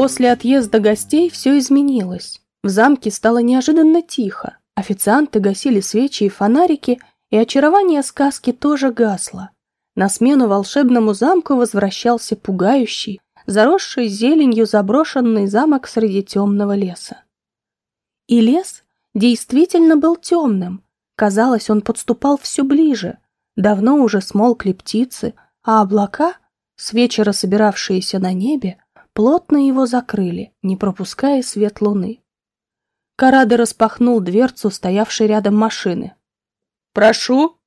После отъезда гостей все изменилось. В замке стало неожиданно тихо. Официанты гасили свечи и фонарики, и очарование сказки тоже гасло. На смену волшебному замку возвращался пугающий, заросший зеленью заброшенный замок среди темного леса. И лес действительно был темным. Казалось, он подступал все ближе. Давно уже смолкли птицы, а облака, с вечера собиравшиеся на небе, плотно его закрыли, не пропуская свет луны. Карада распахнул дверцу, стоявшей рядом машины. «Прошу!»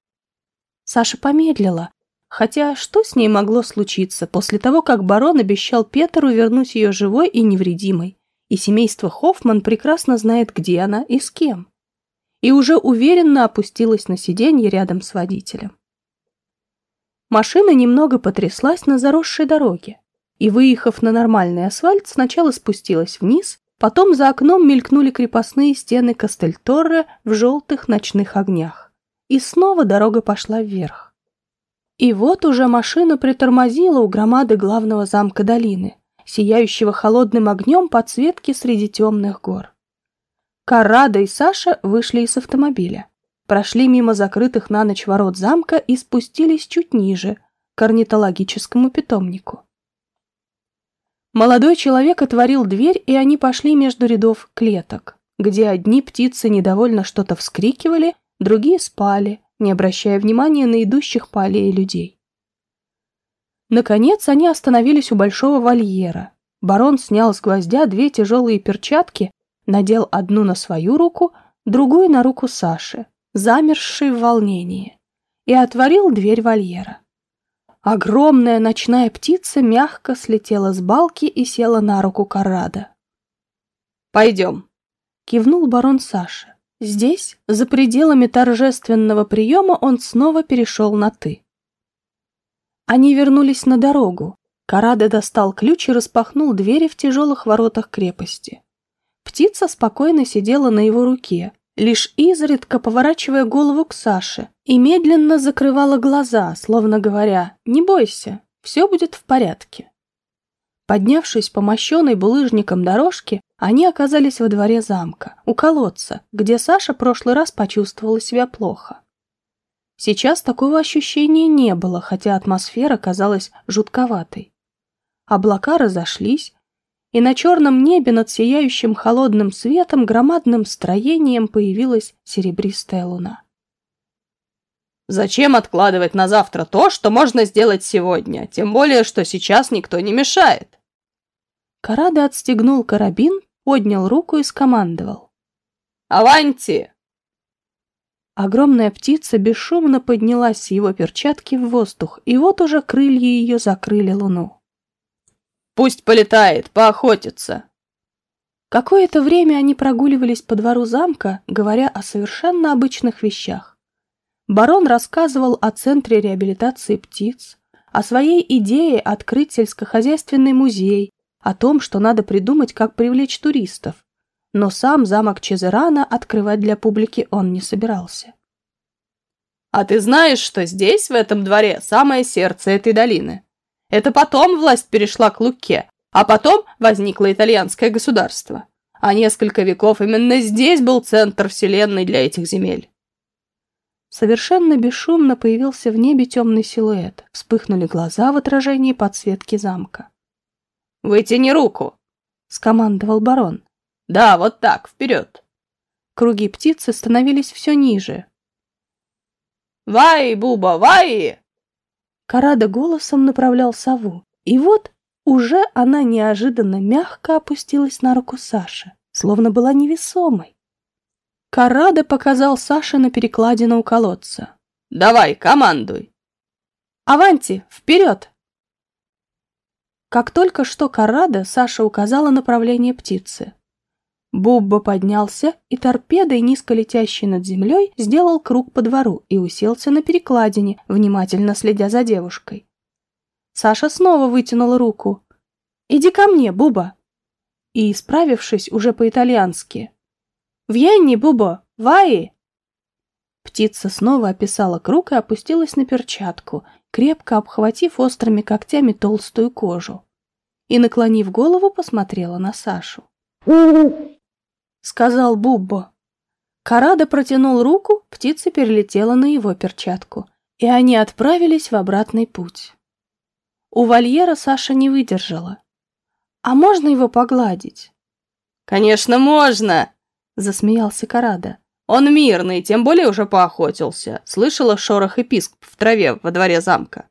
Саша помедлила, хотя что с ней могло случиться после того, как барон обещал Петру вернуть ее живой и невредимой, и семейство Хоффман прекрасно знает, где она и с кем. И уже уверенно опустилась на сиденье рядом с водителем. Машина немного потряслась на заросшей дороге и, выехав на нормальный асфальт, сначала спустилась вниз, потом за окном мелькнули крепостные стены Кастельторре в желтых ночных огнях. И снова дорога пошла вверх. И вот уже машина притормозила у громады главного замка долины, сияющего холодным огнем подсветки среди темных гор. Карада и Саша вышли из автомобиля прошли мимо закрытых на ночь ворот замка и спустились чуть ниже, к орнитологическому питомнику. Молодой человек отворил дверь, и они пошли между рядов клеток, где одни птицы недовольно что-то вскрикивали, другие спали, не обращая внимания на идущих по аллее людей. Наконец они остановились у большого вольера. Барон снял с гвоздя две тяжелые перчатки, надел одну на свою руку, другую на руку Саши, замерзший в волнении, и отворил дверь вольера. Огромная ночная птица мягко слетела с балки и села на руку Карада. «Пойдем», — кивнул барон Саша. Здесь, за пределами торжественного приема, он снова перешел на «ты». Они вернулись на дорогу. Карада достал ключ и распахнул двери в тяжелых воротах крепости. Птица спокойно сидела на его руке, лишь изредка поворачивая голову к Саше и медленно закрывала глаза, словно говоря «Не бойся, все будет в порядке». Поднявшись по мощенной булыжником дорожке, они оказались во дворе замка, у колодца, где Саша прошлый раз почувствовала себя плохо. Сейчас такого ощущения не было, хотя атмосфера казалась жутковатой. Облака разошлись, и на черном небе над сияющим холодным светом громадным строением появилась серебристая луна. «Зачем откладывать на завтра то, что можно сделать сегодня, тем более, что сейчас никто не мешает?» Карада отстегнул карабин, поднял руку и скомандовал. «Аванти!» Огромная птица бесшумно поднялась с его перчатки в воздух, и вот уже крылья ее закрыли луну. Пусть полетает, поохотится. Какое-то время они прогуливались по двору замка, говоря о совершенно обычных вещах. Барон рассказывал о центре реабилитации птиц, о своей идее открыть сельскохозяйственный музей, о том, что надо придумать, как привлечь туристов. Но сам замок Чезерана открывать для публики он не собирался. «А ты знаешь, что здесь, в этом дворе, самое сердце этой долины?» Это потом власть перешла к Луке, а потом возникло итальянское государство. А несколько веков именно здесь был центр вселенной для этих земель. Совершенно бесшумно появился в небе темный силуэт. Вспыхнули глаза в отражении подсветки замка. «Вытяни руку!» — скомандовал барон. «Да, вот так, вперед!» Круги птицы становились все ниже. «Вай, Буба, вай!» Карада голосом направлял сову. И вот уже она неожиданно мягко опустилась на руку Саши, словно была невесомой. Карада показал Саше на перекладину у колодца. «Давай, командуй!» «Аванти, вперед!» Как только что Карада, Саша указала направление птицы. Бубба поднялся и торпедой, низко летящей над землей, сделал круг по двору и уселся на перекладине, внимательно следя за девушкой. Саша снова вытянула руку. «Иди ко мне, Буба!» И, исправившись уже по-итальянски, «Вьенни, Бубо! Ваи!» Птица снова описала круг и опустилась на перчатку, крепко обхватив острыми когтями толстую кожу. и, наклонив голову, посмотрела на Сашу. Сказал Буббо. Карада протянул руку, птица перелетела на его перчатку, и они отправились в обратный путь. У вольера Саша не выдержала. «А можно его погладить?» «Конечно, можно!» — засмеялся Карада. «Он мирный, тем более уже поохотился. Слышала шорох и писк в траве во дворе замка?»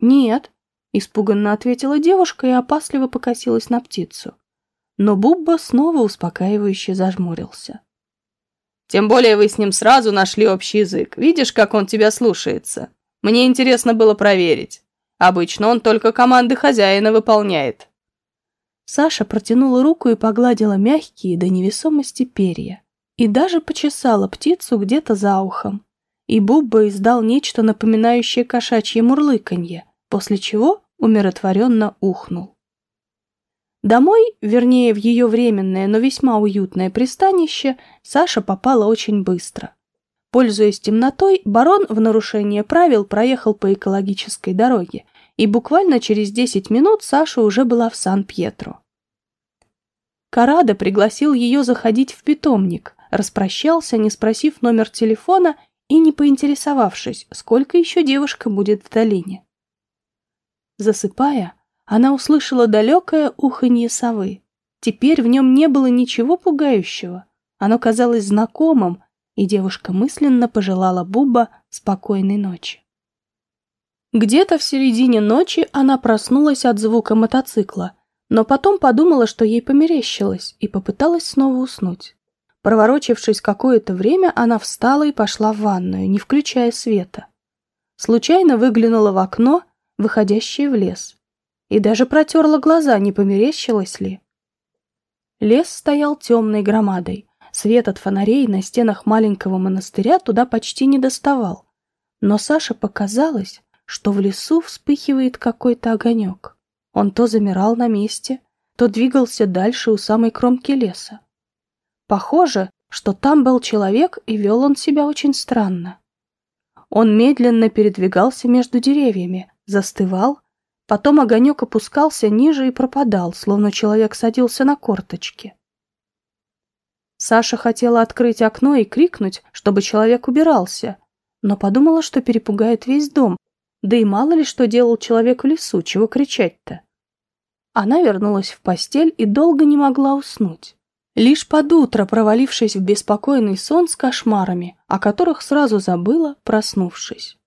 «Нет», — испуганно ответила девушка и опасливо покосилась на птицу. Но Бубба снова успокаивающе зажмурился. «Тем более вы с ним сразу нашли общий язык. Видишь, как он тебя слушается? Мне интересно было проверить. Обычно он только команды хозяина выполняет». Саша протянула руку и погладила мягкие до невесомости перья. И даже почесала птицу где-то за ухом. И Бубба издал нечто напоминающее кошачье мурлыканье, после чего умиротворенно ухнул. Домой, вернее, в ее временное, но весьма уютное пристанище, Саша попала очень быстро. Пользуясь темнотой, барон в нарушение правил проехал по экологической дороге, и буквально через 10 минут Саша уже была в Сан-Пьетро. Карада пригласил ее заходить в питомник, распрощался, не спросив номер телефона и не поинтересовавшись, сколько еще девушка будет в долине. Засыпая, она услышала далекое уханье совы. Теперь в нем не было ничего пугающего. Оно казалось знакомым, и девушка мысленно пожелала Буба спокойной ночи. Где-то в середине ночи она проснулась от звука мотоцикла, но потом подумала, что ей померещилось, и попыталась снова уснуть. Проворочившись какое-то время, она встала и пошла в ванную, не включая света. Случайно выглянула в окно, выходящее в лес, и даже протерла глаза, не померещилось ли. Лес стоял темной громадой. Свет от фонарей на стенах маленького монастыря туда почти не доставал. Но Саше показалось, что в лесу вспыхивает какой-то огонек. Он то замирал на месте, то двигался дальше у самой кромки леса. Похоже, что там был человек, и вел он себя очень странно. Он медленно передвигался между деревьями, застывал, потом огонек опускался ниже и пропадал, словно человек садился на корточки. Саша хотела открыть окно и крикнуть, чтобы человек убирался, но подумала, что перепугает весь дом, да и мало ли что делал человек в лесу, чего кричать-то. Она вернулась в постель и долго не могла уснуть. Лишь под утро, провалившись в беспокойный сон с кошмарами, о которых сразу забыла, проснувшись.